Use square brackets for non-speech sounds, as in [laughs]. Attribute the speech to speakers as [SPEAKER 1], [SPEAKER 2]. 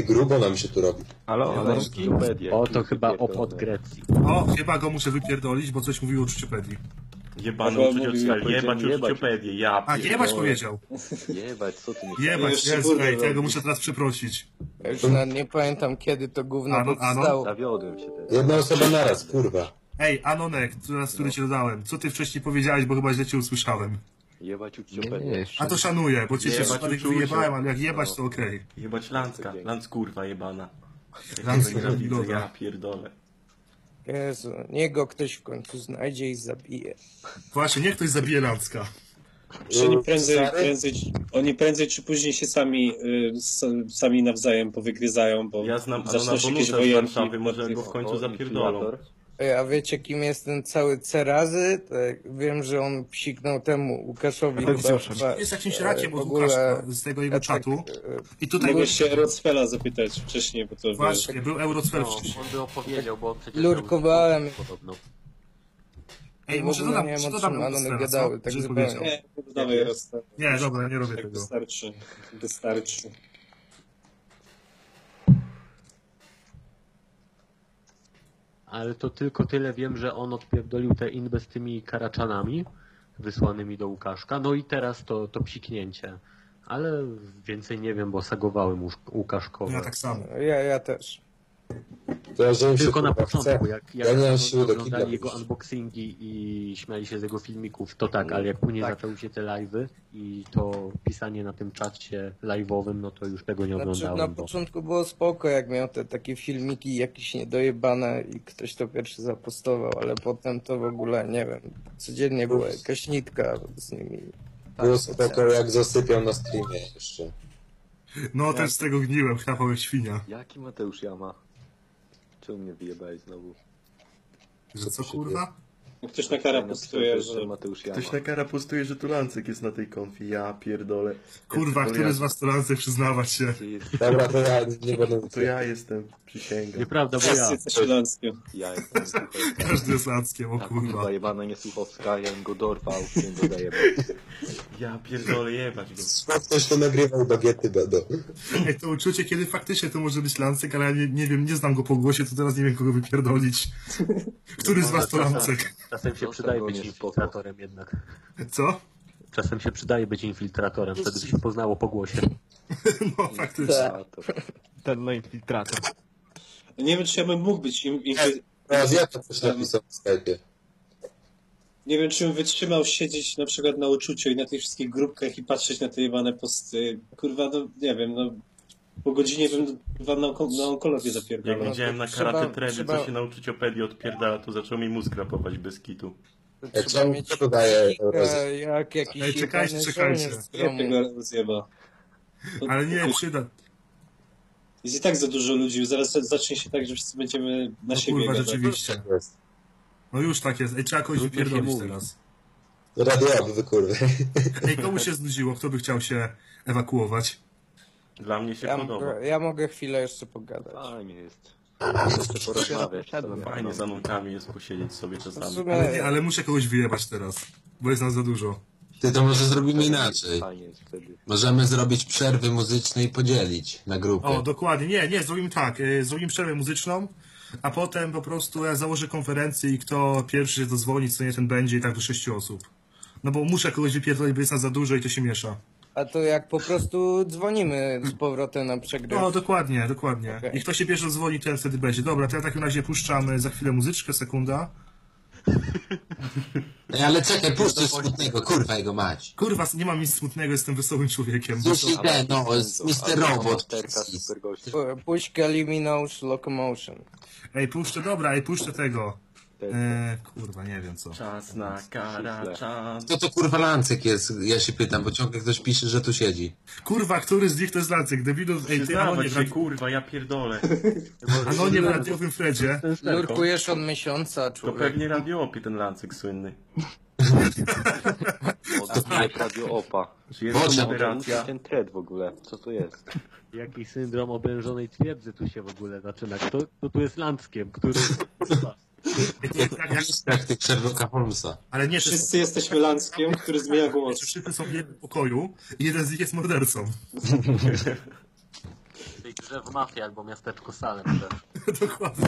[SPEAKER 1] Ty grubo nam się tu robi.
[SPEAKER 2] Halo?
[SPEAKER 3] Wikipedię,
[SPEAKER 4] O, to chyba op
[SPEAKER 3] pierdolone.
[SPEAKER 4] od Grecji.
[SPEAKER 5] O, chyba go muszę wypierdolić, bo coś mówił o uczuciopedii.
[SPEAKER 2] Jebany
[SPEAKER 3] Chyba
[SPEAKER 2] uczucie
[SPEAKER 3] mówił,
[SPEAKER 2] jebać
[SPEAKER 3] powiedziałem jebać.
[SPEAKER 2] uczuciopedię, ja
[SPEAKER 5] A, jebać
[SPEAKER 2] pierdolę.
[SPEAKER 5] powiedział.
[SPEAKER 3] Jebać, co ty mi
[SPEAKER 5] Jebać,
[SPEAKER 6] Jeszcze
[SPEAKER 5] jest,
[SPEAKER 6] burdę
[SPEAKER 5] ej, to ja go
[SPEAKER 6] robi.
[SPEAKER 5] muszę teraz przeprosić.
[SPEAKER 7] Ja już nawet nie pamiętam kiedy to gówno
[SPEAKER 5] Ano- ano?
[SPEAKER 7] powstało.
[SPEAKER 3] Zawiodłem się teraz.
[SPEAKER 1] Jedna osoba naraz, kurwa.
[SPEAKER 5] Ej, Anonek, teraz, który ci dodałem, co ty wcześniej powiedziałeś, bo chyba źle cię usłyszałem.
[SPEAKER 3] Jebać
[SPEAKER 4] Nie,
[SPEAKER 3] uczciopedię.
[SPEAKER 4] nie, jeszcze.
[SPEAKER 5] A to szanuję, bo cię się
[SPEAKER 2] Jebać
[SPEAKER 5] przypadek
[SPEAKER 2] uczucie.
[SPEAKER 5] wyjebałem, ale jak jebać to okej.
[SPEAKER 2] Jebać Lancka, Lanc kurwa jebana.
[SPEAKER 5] Lanc
[SPEAKER 2] Ja nienawidzę, ja pierdolę.
[SPEAKER 7] Jezu, niech go ktoś w końcu znajdzie i zabije.
[SPEAKER 5] Właśnie, niech ktoś zabije Lancka.
[SPEAKER 6] Czy oni prędzej,
[SPEAKER 1] Stary?
[SPEAKER 6] prędzej, oni prędzej czy później się sami, y, s- sami nawzajem powygryzają, bo
[SPEAKER 2] Ja znam
[SPEAKER 6] zaczną
[SPEAKER 2] Anona
[SPEAKER 6] się jakieś
[SPEAKER 2] Bonusa z
[SPEAKER 6] wojenki.
[SPEAKER 2] Warszawy, może go w końcu zapierdolą.
[SPEAKER 7] A wiecie kim jest ten cały Cerazy? Tak, wiem, że on psiknął temu Łukaszowi
[SPEAKER 2] Tak,
[SPEAKER 7] chyba, chyba
[SPEAKER 5] Jest jakimś
[SPEAKER 7] e,
[SPEAKER 5] rakiem od
[SPEAKER 7] ogóle-
[SPEAKER 5] Łukaszka z tego jego
[SPEAKER 7] ja tak,
[SPEAKER 5] czatu.
[SPEAKER 7] e,
[SPEAKER 5] I tutaj
[SPEAKER 6] Mogę się Rocfella zapytać wcześniej, bo to
[SPEAKER 5] właśnie, był Eurocfel
[SPEAKER 4] No,
[SPEAKER 5] wcześniej.
[SPEAKER 4] on by opowiedział, bo on przecież...
[SPEAKER 7] Lurkowałem.
[SPEAKER 4] podobno.
[SPEAKER 5] Ej, może dodam,
[SPEAKER 7] nie o
[SPEAKER 5] dodam
[SPEAKER 7] one gadały, tak zupełnie.
[SPEAKER 6] Nie, nie.
[SPEAKER 5] Nie, dobra, nie robię
[SPEAKER 6] Tak
[SPEAKER 5] tego.
[SPEAKER 6] wystarczy. Wystarczy.
[SPEAKER 4] Ale to tylko tyle wiem, że on odpierdolił te inby z tymi karaczanami wysłanymi do Łukaszka. No i teraz to, to psiknięcie. Ale więcej nie wiem, bo sagowałem Łukaszkowe.
[SPEAKER 5] Ja tak samo.
[SPEAKER 7] Ja, ja też.
[SPEAKER 1] Ja się,
[SPEAKER 4] Tylko na początku, jak, jak
[SPEAKER 1] Ja
[SPEAKER 4] oglądali jego unboxingi i śmiali się z jego filmików, to tak, ale jak później
[SPEAKER 7] Tak.
[SPEAKER 4] zaczęły się te live'y i to pisanie na tym czacie live'owym, no to już tego nie
[SPEAKER 7] Znaczy, na
[SPEAKER 4] oglądałem. bo...
[SPEAKER 7] początku było spoko, jak miał te takie filmiki jakieś niedojebane i ktoś to pierwszy zapostował, ale potem to w ogóle, nie wiem, codziennie była jakaś nitka z nimi.
[SPEAKER 1] Było spoko jak zasypiał na streamie jeszcze.
[SPEAKER 5] No, też z tego gniłem, chrapał jak świnia.
[SPEAKER 3] Jaki Mateusz Jama? Czemu mnie wyjebałeś znowu?
[SPEAKER 5] Że co, kurwa?
[SPEAKER 6] Ktoś na kara postuje, że.
[SPEAKER 2] Ktoś na kara postuje, że tu Lancek jest na tej konfie, ja pierdolę.
[SPEAKER 5] Kurwa,
[SPEAKER 2] Ja-
[SPEAKER 5] który z was to lancek przyznawać się?
[SPEAKER 1] Dobra, to ja nie będę...
[SPEAKER 2] To ja jestem, przysięgam.
[SPEAKER 4] Nieprawda, bo ja.
[SPEAKER 6] wszyscy.
[SPEAKER 3] Ja jestem.
[SPEAKER 5] Każdy jest lanckiem, o
[SPEAKER 3] Ta
[SPEAKER 5] kurwa.
[SPEAKER 3] kurwa jebana niesłuchowska, ja bym go dorwał, [laughs] zajebał.
[SPEAKER 2] Ja pierdolę jebać go.
[SPEAKER 1] Ktoś to nagrywał, bagiety będą.
[SPEAKER 5] Ej, to uczucie, kiedy faktycznie to może być lancek, ale ja nie, nie wiem, nie znam go po głosie, to teraz nie wiem, kogo wypierdolić. Który z was to lancek?
[SPEAKER 4] Czasem się przydaje być infiltratorem jednak.
[SPEAKER 5] Co?
[SPEAKER 4] Czasem się przydaje być infiltratorem, wtedy by się poznało po głosie. [laughs]
[SPEAKER 5] No, faktycznie.
[SPEAKER 2] Ten no infiltrator.
[SPEAKER 6] Nie wiem, czy ja bym mógł być
[SPEAKER 1] Teraz ja to coś napisał w Skype'ie.
[SPEAKER 6] Nie wiem, czy bym wytrzymał siedzieć na przykład na uczuciu i na tych wszystkich grupkach i patrzeć na te jebane posty. Kurwa, no nie wiem, no po godzinie bym kurwa na, onko- na onkologię
[SPEAKER 2] Jak
[SPEAKER 6] zapierdalał.
[SPEAKER 2] widziałem na
[SPEAKER 7] trzeba-
[SPEAKER 2] karate tredy,
[SPEAKER 7] trzeba-
[SPEAKER 2] co się na uczuciopedii odpierdala, to zaczął mi mózg rapować bez kitu.
[SPEAKER 1] Jak
[SPEAKER 7] trzeba
[SPEAKER 1] czemu
[SPEAKER 7] mieć
[SPEAKER 1] to dodaje
[SPEAKER 7] psychikę jak jakiś
[SPEAKER 5] Ej, czekajcie, czekajcie.
[SPEAKER 7] żołnierz z
[SPEAKER 6] Nie
[SPEAKER 7] domu.
[SPEAKER 6] tego rozjeba. To-
[SPEAKER 5] Ale nie, przyda.
[SPEAKER 6] Jest i tak za dużo ludzi, zaraz zacznie się tak, że wszyscy będziemy na
[SPEAKER 5] No
[SPEAKER 6] siebie
[SPEAKER 5] kurwa,
[SPEAKER 6] gadać.
[SPEAKER 5] rzeczywiście.
[SPEAKER 1] Jest.
[SPEAKER 5] No już tak jest. Ej, trzeba kogoś wypierdolić teraz.
[SPEAKER 1] Radiowy, wy kurwy.
[SPEAKER 5] Ej, komu się znudziło? Kto by chciał się ewakuować?
[SPEAKER 2] Dla mnie się
[SPEAKER 7] Ja
[SPEAKER 2] podoba.
[SPEAKER 7] mogę, ja mogę chwilę jeszcze pogadać.
[SPEAKER 3] Fajnie jest. Jeszcze porozmawiać. sobie.
[SPEAKER 2] Fajnie za nogami jest posiedzieć sobie
[SPEAKER 7] W
[SPEAKER 2] czasami.
[SPEAKER 7] sumie,
[SPEAKER 5] Ale, nie, ale muszę kogoś wyjebać teraz, bo jest nas za dużo.
[SPEAKER 1] Ty to może zrobimy inaczej.
[SPEAKER 3] Fajnie jest wtedy.
[SPEAKER 1] Możemy zrobić przerwy muzyczne i podzielić na grupy.
[SPEAKER 5] O, dokładnie. Nie, nie, zrobimy tak. y, Zrobimy przerwę muzyczną, a potem po prostu ja założę konferencję i kto pierwszy dozwoli, co nie ten będzie i tak do sześciu osób. No bo muszę kogoś wypierdolić, bo jest nas za dużo i to się miesza.
[SPEAKER 7] A to jak po prostu dzwonimy z powrotem na przegrywkę.
[SPEAKER 5] No, dokładnie, dokładnie.
[SPEAKER 7] Okej.
[SPEAKER 5] I kto się pierwszy dzwoni, ten wtedy będzie. Dobra, to ja w takim razie puszczamy za chwilę muzyczkę, sekunda.
[SPEAKER 1] Ej, ale czekaj, puść coś smutnego, kurwa jego mać.
[SPEAKER 5] Kurwa, nie mam nic smutnego, jestem wesołym człowiekiem.
[SPEAKER 1] Puść ten, no, Mr. Robot.
[SPEAKER 7] Puść Kaliminous Locomotion.
[SPEAKER 5] Ej, puszczę, dobra, ej, puszczę tego. E, kurwa, nie wiem co.
[SPEAKER 2] Czas na karaczan.
[SPEAKER 1] Kto to kurwa Lancek jest? Ja się pytam, bo ciągle ktoś pisze, że tu siedzi.
[SPEAKER 5] Kurwa, który z nich to jest Lancek? Debilów, ej, ty
[SPEAKER 2] Przyznawać się,
[SPEAKER 5] radi-
[SPEAKER 2] kurwa, ja pierdolę. [laughs]
[SPEAKER 5] Anonie w radiowym Fredzie.
[SPEAKER 7] Lurkujesz od miesiąca,
[SPEAKER 2] To
[SPEAKER 7] człowiek.
[SPEAKER 2] pewnie radioopie ten Lancek słynny. [laughs]
[SPEAKER 3] Odcinek Radio Opa.
[SPEAKER 2] Jest
[SPEAKER 1] Boże,
[SPEAKER 2] to
[SPEAKER 3] Musi
[SPEAKER 2] moderacja.
[SPEAKER 3] ten thread w ogóle. Co to jest?
[SPEAKER 4] Jaki syndrom oblężonej twierdzy tu się w ogóle zaczyna? Kto, kto tu jest Landzkiem, który...
[SPEAKER 5] Tak, jak,
[SPEAKER 1] Jak tych Sherlocka Holmesa.
[SPEAKER 5] ale nie,
[SPEAKER 6] Wszyscy jesteśmy lanckiem, który zmienia głos.
[SPEAKER 5] wszyscy są w jednym pokoju i jeden z nich jest mordercą.
[SPEAKER 4] w [laughs] [laughs] tej grze w Mafii albo Miasteczko Salem też. [laughs]
[SPEAKER 5] Dokładnie.